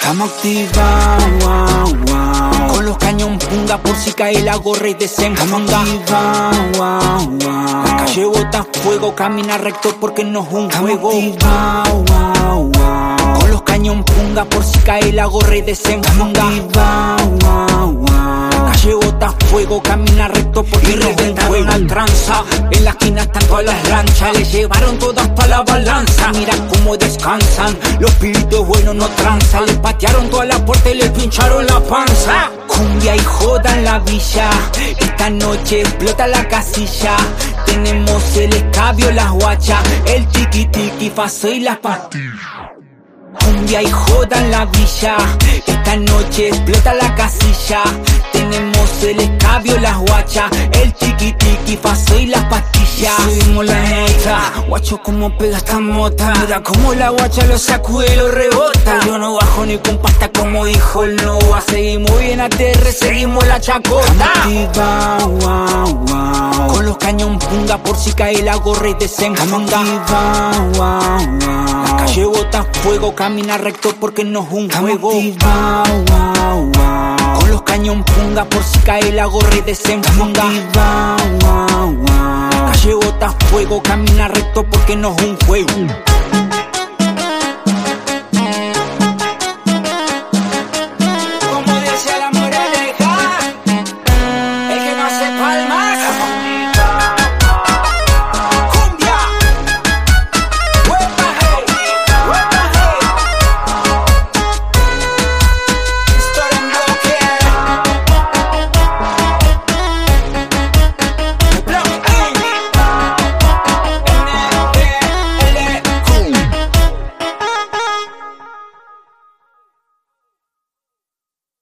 Estamos activados, wow, wow. Con los cañón punga por si cae la gorra y desenfunda. Estamos wow, wow. La calle bota fuego, camina recto porque no es un Estamos juego. Activado, wow, wow. Con los cañón punga por si cae la gorra y desenfunda. Estamos activado, wow, wow. La fuego, camina recto es un juego. al tranza, en la esquina están todas las ranchas. Le llevaron todas pa' la balanza. Mira cómo descansan, los pibitos buenos no tranzan. Le patearon toda la puerta y le pincharon la panza. Cumbia y joda en la villa. Esta noche explota la casilla. Tenemos el escabio, las guachas, el tiki tiki, faso y las pastillas. Cumbia y joda en la villa. Esta noche explota la casilla. Escabio, las guachas, el tiki, faso y las pastillas. Seguimos la nota, guacho como pega esta mota. Mira como la guacha lo sacude y lo rebota. Yo no bajo ni con pasta como dijo el Nova. Seguimos bien a TR, seguimos la chacota. Activa, wow, wow. Con los cañón punga por si cae la gorra y desenfunda. Activa, wow, wow. La calle bota fuego, camina recto porque no es un juego. Activa, wow, wow. Cañón punga por si cae la gorra y. La calle bota fuego, camina recto porque no es un juego.